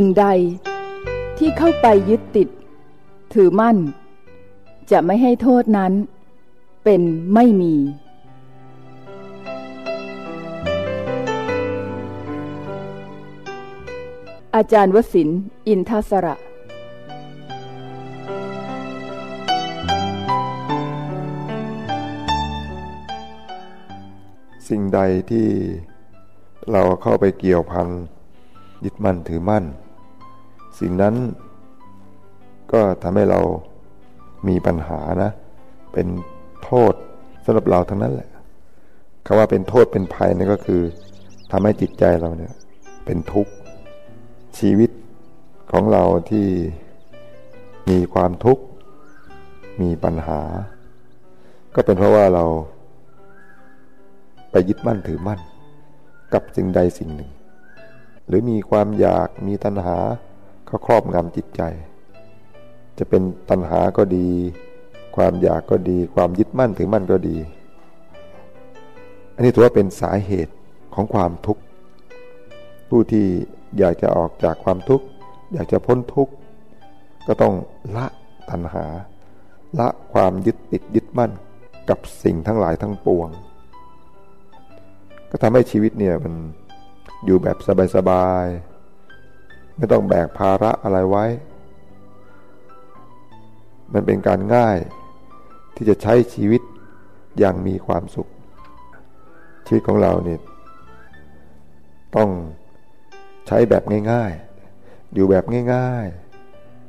สิ่งใดที่เข้าไปยึดติด ถือมั่น จะไม่ให้โทษนั้น เป็นไม่มี อาจารย์วสินอินทศระสิ่งใดที่เราเข้าไปเกี่ยวพันยึดมั่นถือมั่น สิ่งนั้นก็ทำให้เรามีปัญหานะ เป็นโทษสำหรับเราทั้งนั้นแหละคำว่าเป็นโทษเป็นภัยนั่นก็คือทำให้จิตใจเราเนี่ยเป็นทุกข์ชีวิตของเราที่มีความทุกข์มีปัญหา ก็เป็นเพราะว่าเรา ไปยึดมั่นถือมั่น กับสิ่งใดสิ่งหนึ่ง หรือมีความอยากมีตัณหา เขาครอบงำจิตใจ จะเป็นตัณหาก็ดี ความอยากก็ดี ความยึดมั่นถือมั่นก็ดี อันนี้ถือว่าเป็นสาเหตุของความทุกข์ ผู้ที่อยากจะออกจากความทุกข์ อยากจะพ้นทุกข์ ก็ต้องละตัณหา ละความยึดติดยึดมั่นกับสิ่งทั้งหลายทั้งปวง ก็ทำให้ชีวิตเนี่ยมันอยู่แบบสบายๆ ไม่ต้องแบกภาระอะไรไว้ มันเป็นการง่ายที่จะใช้ชีวิตอย่างมีความสุข ชีวิตของเราเนี่ยต้องใช้แบบง่ายๆ อยู่แบบง่าย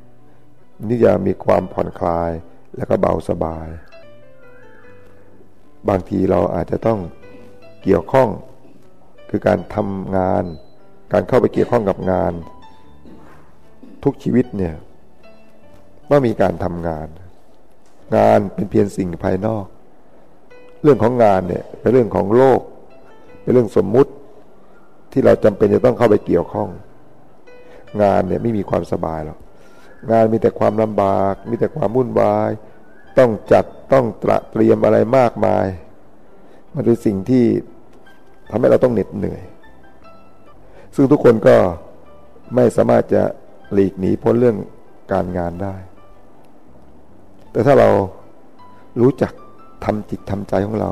ๆนี่จะมีความผ่อนคลายแล้วก็เบาสบาย บางทีเราอาจจะต้องเกี่ยวข้องคือการทำงาน การเข้าไปเกี่ยวข้องกับงาน ทุกชีวิตเนี่ยต้องมีการทำงาน งานเป็นเพียงสิ่งภายนอก เรื่องของงานเนี่ยเป็นเรื่องของโลก เป็นเรื่องสมมุติที่เราจำเป็นจะต้องเข้าไปเกี่ยวข้อง งานเนี่ยไม่มีความสบายหรอกงานมีแต่ความลำบาก มีแต่ความวุ่นวาย ต้องจัดต้องตระเตรียมอะไรมากมาย มันเป็นสิ่งที่ทำให้เราต้องเหน็ดเหนื่อย ซึ่งทุกคนก็ไม่สามารถจะ หลีกหนีพ้นเรื่องการงานได้ แต่ถ้าเรารู้จักทำจิตทำใจของเรา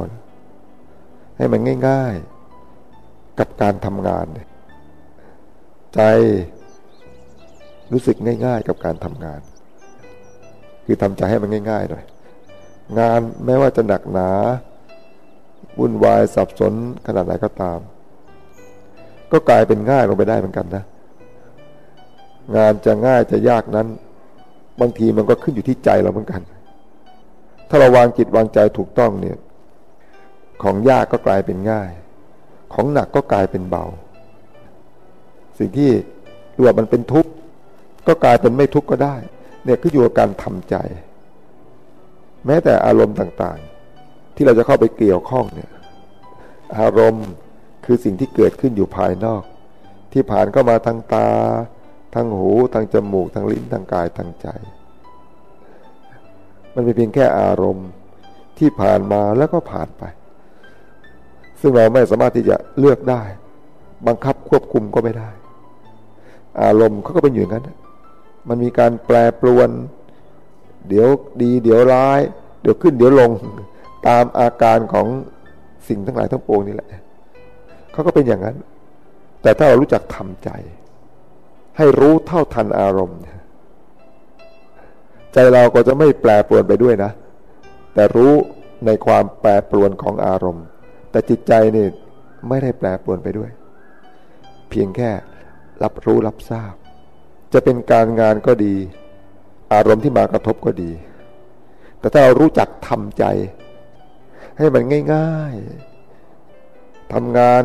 ให้มันง่าย ๆ กับการทำงาน ใจรู้สึกง่าย ๆ กับการทำงาน คือทำใจให้มันง่ายๆหน่อยงานแม้ว่าจะหนักหนาวุ่นวายสับสนขนาดไหนก็ตาม ก็กลายเป็นง่ายลงไปได้เหมือนกันนะ งานจะง่ายจะยากนั้น บางทีมันก็ขึ้นอยู่ที่ใจเราเหมือนกัน ถ้าเราวางจิตวางใจถูกต้องเนี่ย ของยากก็กลายเป็นง่าย ของหนักก็กลายเป็นเบา สิ่งที่ดูว่ามันเป็นทุกข์ก็กลายเป็นไม่ทุกข์ก็ได้ เนี่ยคืออยู่กับการทำใจ แม้แต่อารมณ์ต่างๆ ที่เราจะเข้าไปเกี่ยวข้องเนี่ย อารมณ์คือสิ่งที่เกิดขึ้นอยู่ภายนอก ที่ผ่านเข้ามาทางตา ทางหูทางจมูกทางลิ้นทางกายทางใจ มันเป็นเพียงแค่อารมณ์ที่ผ่านมาแล้วก็ผ่านไป ซึ่งเราไม่สามารถที่จะเลือกได้ บังคับควบคุมก็ไม่ได้ อารมณ์เขาก็เป็นอย่างนั้น มันมีการแปรปรวน เดี๋ยวดีเดี๋ยวร้าย เดี๋ยวขึ้นเดี๋ยวลงตามอาการของสิ่งทั้งหลายทั้งปวงนี่แหละเขาก็เป็นอย่างนั้น แต่ถ้าเรารู้จักทำใจ ให้รู้เท่าทันอารมณ์ ใจเราก็จะไม่แปรปรวนไปด้วยนะ แต่รู้ในความแปรปรวนของอารมณ์ แต่จิตใจนี่ไม่ได้แปรปรวนไปด้วย เพียงแค่รับรู้รับทราบ จะเป็นการงานก็ดี อารมณ์ที่มากระทบก็ดี แต่ถ้าเรารู้จักทำใจ ให้มันง่าย ๆทำงาน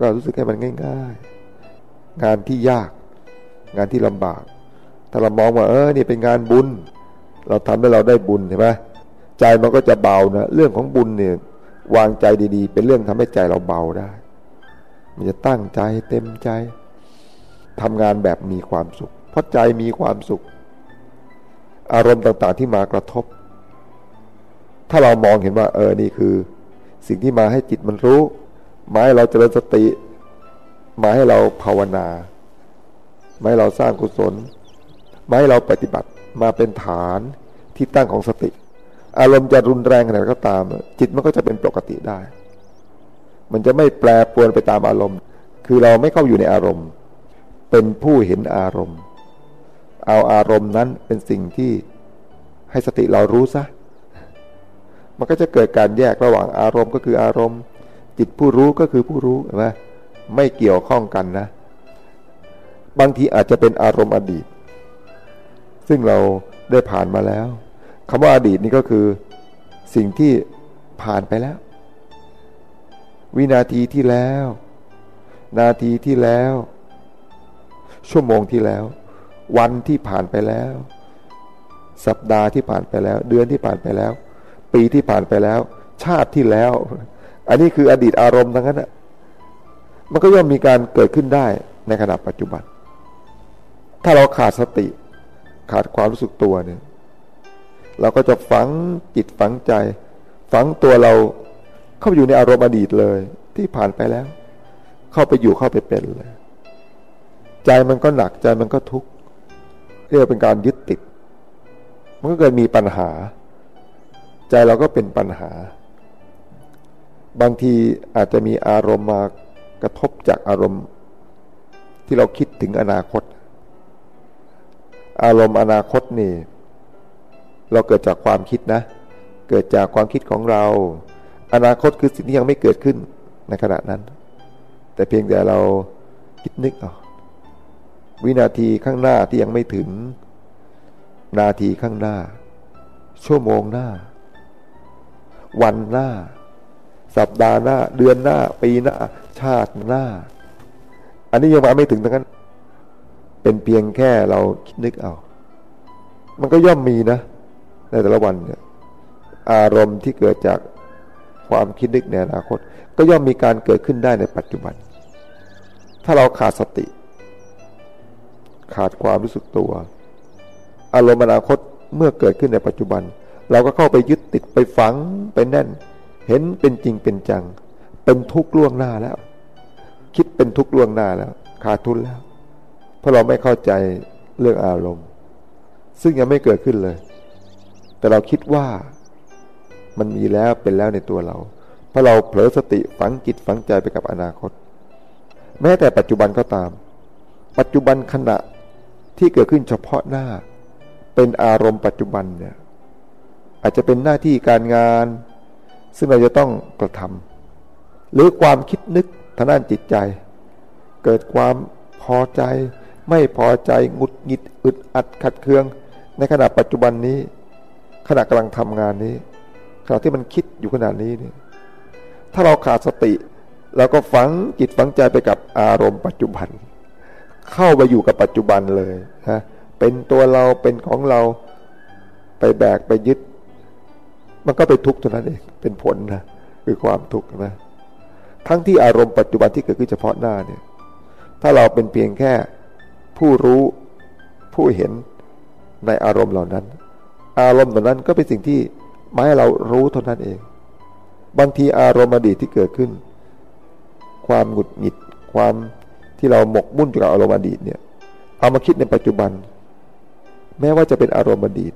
ก็รู้สึกให้มันง่าย ๆ งานที่ยาก งานที่ลำบาก ถ้าเรามองว่าเออนี่เป็นงานบุญ เราทำให้เราได้บุญใช่ไหมใจมันก็จะเบานะเรื่องของบุญเนี่ยวางใจดีๆ เป็นเรื่องทำให้ใจเราเบาได้ มันจะตั้งใจเต็มใจทำงานแบบมีความสุข เพราะใจมีความสุข อารมณ์ต่างๆที่มากระทบ ถ้าเรามองเห็นว่า เออนี่คือ สิ่งที่มาให้จิตมันรู้ มาให้เราเจริญสติ มาให้เราภาวนา ไม่เราสร้างกุศล ไม่เราปฏิบัติมาเป็นฐานที่ตั้งของสติ อารมณ์จะรุนแรงขนาดก็ตาม จิตมันก็จะเป็นปกติได้ มันจะไม่แปรปรวนไปตามอารมณ์ คือเราไม่เข้าอยู่ในอารมณ์ เป็นผู้เห็นอารมณ์ เอาอารมณ์นั้นเป็นสิ่งที่ให้สติเรารู้ซะมันก็จะเกิดการแยกระหว่างอารมณ์ก็คืออารมณ์ จิตผู้รู้ก็คือผู้รู้ใช่ไหมไม่เกี่ยวข้องกันนะ บางทีอาจจะเป็นอารมณ์อดีต ซึ่งเราได้ผ่านมาแล้วคำว่าอดีตนี่ก็คือสิ่งที่ผ่านไปแล้ว วินาทีที่แล้ว นาทีที่แล้ว ชั่วโมงที่แล้ว วันที่ผ่านไปแล้ว สัปดาห์ที่ผ่านไปแล้ว เดือนที่ผ่านไปแล้ว ปีที่ผ่านไปแล้ว ชาติที่แล้ว อันนี้คืออดีตอารมณ์ทั้งนั้นมันก็ย่อมมีการเกิดขึ้นได้ในขณะปัจจุบัน ถ้าเราขาดสติ ขาดความรู้สึกตัวเนี่ย เราก็จะฝังจิตฝังใจ ฝังตัวเราเข้าไปอยู่ในอารมณ์อดีตเลย ที่ผ่านไปแล้ว เข้าไปอยู่เข้าไปเป็นเลย ใจมันก็หนักใจมันก็ทุกข์เรียกเป็นการยึดติด มันก็เกิดมีปัญหา ใจเราก็เป็นปัญหา บางทีอาจจะมีอารมณ์มากระทบจากอารมณ์ ที่เราคิดถึงอนาคต อารมณ์อนาคตนี่ เราเกิดจากความคิดนะ เกิดจากความคิดของเรา อนาคตคือสิ่งที่ยังไม่เกิดขึ้นในขณะนั้น แต่เพียงแต่เราคิดนึกออกวินาทีข้างหน้าที่ยังไม่ถึง นาทีข้างหน้า ชั่วโมงหน้า วันหน้า สัปดาห์หน้า เดือนหน้า ปีหน้า ชาติหน้า อันนี้ยังมาไม่ถึงทั้งนั้น เป็นเพียงแค่เราคิดนึกเอา มันก็ย่อมมีนะในแต่ละวันเนี่ยอารมณ์ที่เกิดจากความคิดนึกในอนาคต ก็ย่อมมีการเกิดขึ้นได้ในปัจจุบัน ถ้าเราขาดสติ ขาดความรู้สึกตัว อารมณ์อนาคตเมื่อเกิดขึ้นในปัจจุบัน เราก็เข้าไปยึดติดไปฝังไปแน่น เห็นเป็นจริงเป็นจัง เป็นทุกข์ล่วงหน้าแล้ว คิดเป็นทุกข์ล่วงหน้าแล้ว ขาดทุนแล้ว ราะเราไม่เข้าใจเรื่องอารมณ์ ซึ่งยังไม่เกิดขึ้นเลย แต่เราคิดว่ามันมีแล้วเป็นแล้วในตัวเรา เพราะเราเผลอสติฝังจิตฝังใจไปกับอนาคต แม้แต่ปัจจุบันก็ตาม ปัจจุบันขณะที่เกิดขึ้นเฉพาะหน้า เป็นอารมณ์ปัจจุบันเนี่ยอาจจะเป็นหน้าที่การงาน ซึ่งเราจะต้องกระทำหรือความคิดนึกทางด้านจิตใจ เกิดความพอใจ ไม่พอใจงุดหงิดอึดอัดขัดเคือง ในขณะปัจจุบันนี้ ขณะกำลังทำงานนี้ ขณะที่มันคิดอยู่ขนาดนี้เนี่ยถ้าเราขาดสติเราก็ฝังจิตฝังใจไปกับอารมณ์ปัจจุบัน เข้าไปอยู่กับปัจจุบันเลยนะเป็นตัวเราเป็นของเราไปแบกไปยึด มันก็ไปทุกข์ตัวนั้นเองเป็นผลนะคือความทุกข์นะทั้งที่อารมณ์ปัจจุบันที่เกิดขึ้นเฉพาะหน้าเนี่ย ถ้าเราเป็นเพียงแค่ ผู้รู้ผู้เห็นในอารมณ์เหล่านั้น อารมณ์เหล่านั้นก็เป็นสิ่งที่มาให้เรารู้เท่านั้นเอง บางทีอารมณ์อดีตที่เกิดขึ้น ความหงุดหงิดความที่เราหมกมุ่นอยู่กับอารมณ์อดีตเนี่ยเอามาคิดในปัจจุบัน แม้ว่าจะเป็นอารมณ์อดีต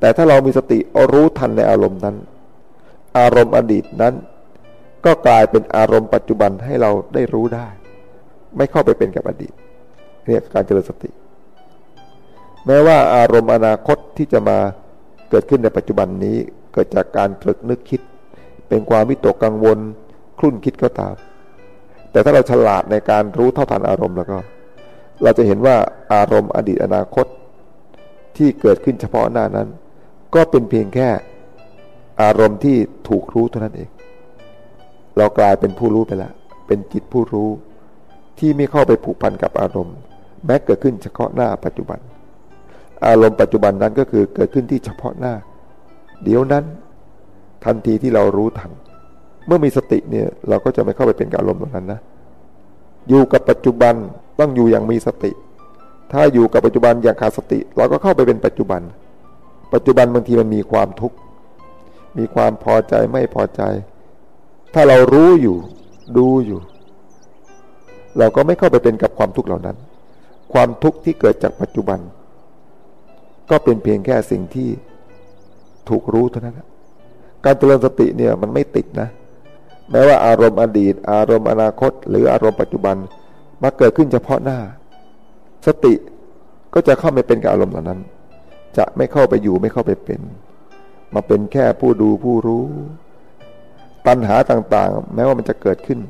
แต่ถ้าเรามีสติรู้ทันในอารมณ์นั้น อารมณ์อดีตนั้น ก็กลายเป็นอารมณ์ปัจจุบันให้เราได้รู้ได้ ไม่เข้าไปเป็นกับอดีต เรียกการเจริญสติ แม้ว่าอารมณ์อนาคตที่จะมาเกิดขึ้นในปัจจุบันนี้เกิดจากการตรึกนึกคิด เป็นความวิตกกังวลคลุ่นคิดก็ตาม แต่ถ้าเราฉลาดในการรู้เท่าทันอารมณ์แล้วก็ เราจะเห็นว่าอารมณ์อดีตอนาคตที่เกิดขึ้นเฉพาะหน้านั้น ก็เป็นเพียงแค่อารมณ์ที่ถูกรู้เท่านั้นเอง เรากลายเป็นผู้รู้ไปแล้วเป็นจิตผู้รู้ที่ไม่เข้าไปผูกพันกับอารมณ์ แม้เกิดขึ้นเฉพาะหน้าปัจจุบัน อารมณ์ปัจจุบันนั้นก็คือเกิดขึ้นที่เฉพาะหน้า เดี๋ยวนั้นทันทีที่เรารู้ทัน เมื่อมีสติเนี่ยเราก็จะไม่เข้าไปเป็นกับอารมณ์เหล่านั้นนะ อยู่กับปัจจุบันต้องอยู่อย่างมีสติ ถ้าอยู่กับปัจจุบันอย่างขาดสติ เราก็เข้าไปเป็นปัจจุบัน ปัจจุบันบางทีมันมีความทุกข์มีความพอใจไม่พอใจ ถ้าเรารู้อยู่ดูอยู่ เราก็ไม่เข้าไปเป็นกับความทุกข์เหล่านั้น ความทุกข์ที่เกิดจากปัจจุบัน ก็เป็นเพียงแค่สิ่งที่ถูกรู้เท่านั้นการเจริญสติเนี่ยมันไม่ติดนะ แม้ว่าอารมณ์อดีต อารมณ์อนาคต หรืออารมณ์ปัจจุบันมาเกิดขึ้นเฉพาะหน้า สติก็จะเข้าไปเป็นกับอารมณ์เหล่านั้น จะไม่เข้าไปอยู่ไม่เข้าไปเป็น มาเป็นแค่ผู้ดูผู้รู้ปัญหาต่างๆ แม้ว่ามันจะเกิดขึ้น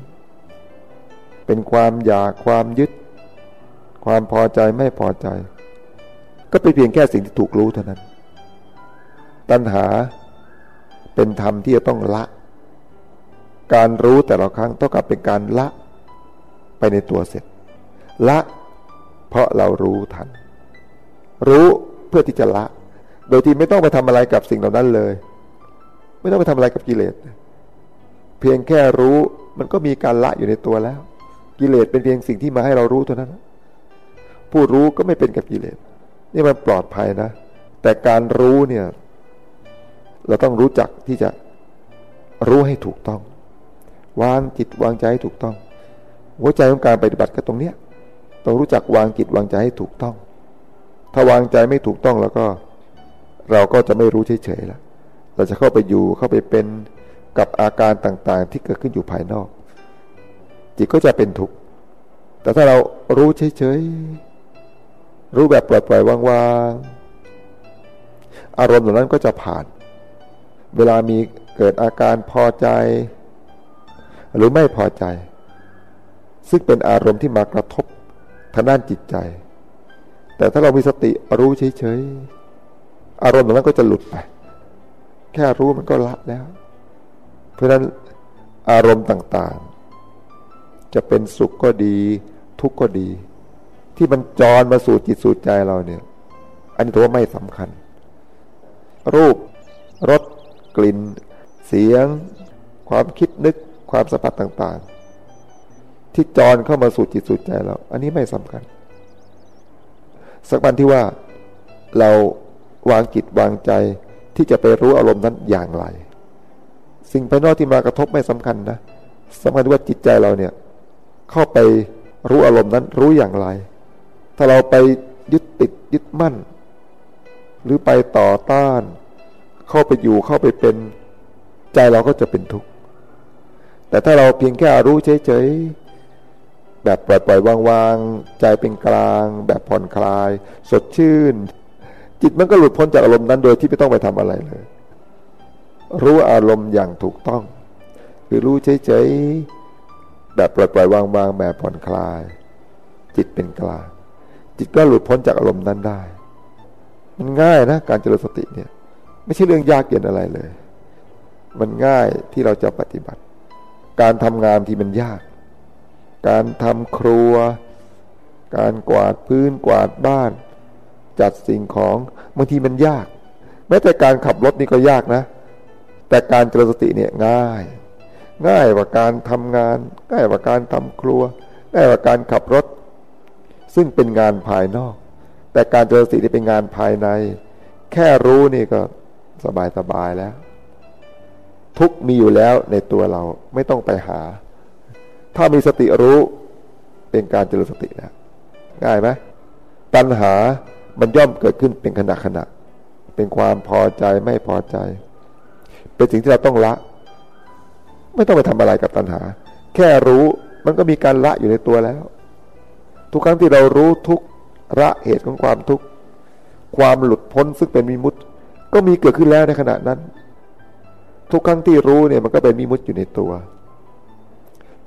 เป็นความอยากความยึด ความพอใจไม่พอใจ ก็เป็นเพียงแค่สิ่งที่ถูกรู้เท่านั้น ตัณหาเป็นธรรมที่จะต้องละ การรู้แต่ละครั้งต้องกลับเป็นการละไปในตัวเสร็จ ละ เพราะเรารู้ทัน รู้เพื่อที่จะละ โดยที่ไม่ต้องไปทำอะไรกับสิ่งเหล่านั้นเลย ไม่ต้องไปทำอะไรกับกิเลสเพียงแค่รู้มันก็มีการละอยู่ในตัวแล้ว กิเลสเป็นเพียงสิ่งที่มาให้เรารู้เท่านั้น ผู้รู้ก็ไม่เป็นกับกิเลสนี่มันปลอดภัยนะ แต่การรู้เนี่ย เราต้องรู้จักที่จะรู้ให้ถูกต้อง วางจิตวางใจให้ถูกต้อง หัวใจของการปฏิบัติก็ตรงเนี้ยต้องรู้จักวางจิตวางใจให้ถูกต้อง ถ้าวางใจไม่ถูกต้องแล้วก็ เราก็จะไม่รู้เฉยๆแล้วเราจะเข้าไปอยู่เข้าไปเป็นกับอาการต่างๆ ที่เกิดขึ้นอยู่ภายนอก จิตก็จะเป็นทุกข์แต่ถ้าเรารู้เฉยๆ รู้แบบปล่อยๆว่างๆอารมณ์เหล่านั้นก็จะผ่าน เวลามีเกิดอาการพอใจ หรือไม่พอใจ ซึ่งเป็นอารมณ์ที่มากระทบทางด้านจิตใจ แต่ถ้าเรามีสติรู้เฉยๆอารมณ์เหล่านั้นก็จะหลุดไป แค่รู้มันก็ละแล้ว เพราะนั้นอารมณ์ต่างๆ จะเป็นสุขก็ดี ทุกข์ก็ดี ที่มันจรมาสู่จิตสู่ใจเราเนี่ย อันนี้ถือว่าไม่สำคัญ รูปรสกลิ่น เสียง ความคิดนึกความสัมผัสต่าง ๆ ที่จรเข้ามาสู่จิตสู่ใจเรา อันนี้ไม่สำคัญ สักวันที่ว่าเราวางจิตวางใจที่จะไปรู้อารมณ์นั้นอย่างไร สิ่งภายนอกที่มากระทบไม่สำคัญนะสำคัญว่าจิตใจเราเนี่ย เข้าไปรู้อารมณ์นั้นรู้อย่างไร ถ้าเราไปยึดติดยึดมั่น หรือไปต่อต้าน เข้าไปอยู่เข้าไปเป็นใจเราก็จะเป็นทุกข์แต่ถ้าเราเพียงแค่รู้เฉยๆแบบปล่อยปล่อยวางๆใจเป็นกลาง แบบผ่อนคลาย สดชื่น จิตมันก็หลุดพ้นจากอารมณ์นั้นโดยที่ไม่ต้องไปทำอะไรเลย รู้อารมณ์อย่างถูกต้อง คือรู้เฉยๆแบบปล่อยปล่อยวางๆแบบผ่อนคลาย จิตเป็นกลาง จิตก็หลุดพ้นจากอารมณ์นั้นได้ มันง่ายนะ การเจริญสติเนี่ย ไม่ใช่เรื่องยากเย็นอะไรเลย มันง่ายที่เราจะปฏิบัติ การทำงานที่มันยาก การทำครัว การกวาดพื้นกวาดบ้าน จัดสิ่งของบางทีมันยาก แม้แต่การขับรถนี่ก็ยากนะ แต่การเจริญสติเนี่ยง่าย ง่ายกว่าการทำงาน ง่ายกว่าการทำครัว ง่ายกว่าการขับรถ ซึ่งเป็นงานภายนอก แต่การเจริญสตินี่เป็นงานภายใน แค่รู้นี่ก็สบายสบายแล้ว ทุกมีอยู่แล้วในตัวเราไม่ต้องไปหา ถ้ามีสติรู้เป็นการเจริญสติแล้วง่ายไหมปัญหามันย่อมเกิดขึ้นเป็นขณะขณะ เป็นความพอใจไม่พอใจ เป็นสิ่งที่เราต้องละ ไม่ต้องไปทำอะไรกับปัญหา แค่รู้มันก็มีการละอยู่ในตัวแล้ว ทุกครั้งที่เรารู้ทุกระเหตุของความทุกข์ความหลุดพ้นซึ่งเป็นมิมุติก็มีเกิดขึ้นแล้วในขณะนั้น ทุกครั้งที่รู้เนี่ยมันก็เป็นมิมุติอยู่ในตัว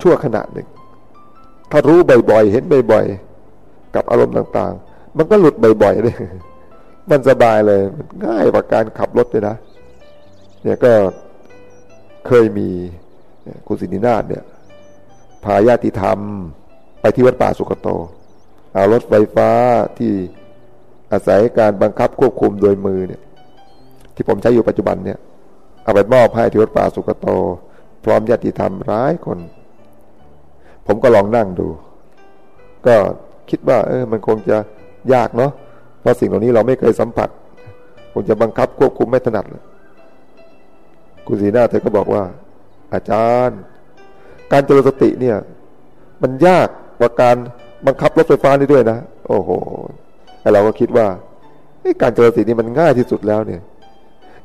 ชั่วขณะหนึ่ง ถ้ารู้บ่อยๆเห็นบ่อยๆกับอารมณ์ต่างๆ มันก็หลุดบ่อยๆเลยมันสบายเลยมันง่ายกว่าการขับรถเลยนะ เนี่ยก็เคยมีคุณสินินาถเนี่ยพาญาติธรรม ไปที่วัดป่าสุกโต เอารถไฟฟ้าที่อาศัยการบังคับควบคุมโดยมือเนี่ย ที่ผมใช้อยู่ปัจจุบันเนี่ย เอาไปมอบให้ที่วัดป่าสุกโต พร้อมญาติธรรมร้ายคน ผมก็ลองนั่งดู ก็คิดว่า เออ มันคงจะยากเนาะเพราะสิ่งเหล่านี้เราไม่เคยสัมผัสคงจะบังคับควบคุมไม่ถนัดเลยคุณสีหน้าเธอก็บอกว่า อาจารย์ การเจริญสติเนี่ย มันยาก กว่าการบังคับรถไฟฟ้านี่ด้วยนะ โอ้โหไอเราก็คิดว่าการเจริญสตินี่มันง่ายที่สุดแล้วเนี่ย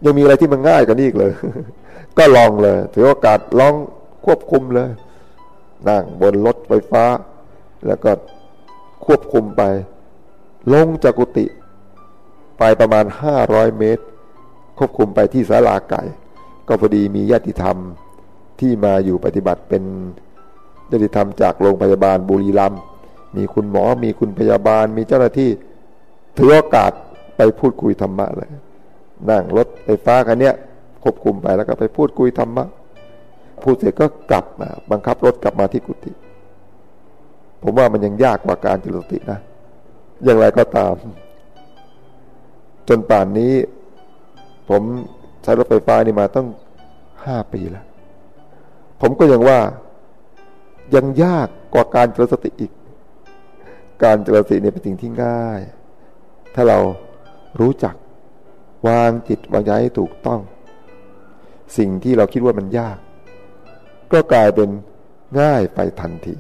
ยังมีอะไรที่มันง่ายกว่านี้อีกเลย ก็ลองเลย ถือโอกาสลองควบคุมเลย นั่งบนรถไฟฟ้า แล้วก็ควบคุมไป ลงจากกุฏิไปประมาณห้าร้อยเมตร ควบคุมไปที่ศาลาไก่ ก็พอดีมีญาติธรรมที่มาอยู่ปฏิบัติเป็น ญาติธรรมจากโรงพยาบาลบุรีรัมย์มีคุณหมอมีคุณพยาบาล มีเจ้าหน้าที่ถือโอกาสไปพูดคุยธรรมะเลย นั่งรถไฟฟ้าคันนี้ควบคุมไปแล้วก็ไปพูดคุยธรรมะพูดเสร็จก็กลับมา บังคับรถกลับมาที่กุฏิผมว่ามันยังยากกว่าการจิตสตินะ อย่างไรก็ตาม จนป่านนี้ ผมใช้รถไฟฟ้านี่มาตั้งห้าปีแล้ว ผมก็ยังว่า ยังยากกว่าการเจริญสติอีก การเจริญสติเนี่ยเป็นสิ่งที่ง่าย ถ้าเรารู้จักวางจิตวางใจให้ถูกต้อง สิ่งที่เราคิดว่ามันยาก ก็กลายเป็นง่ายไปทันที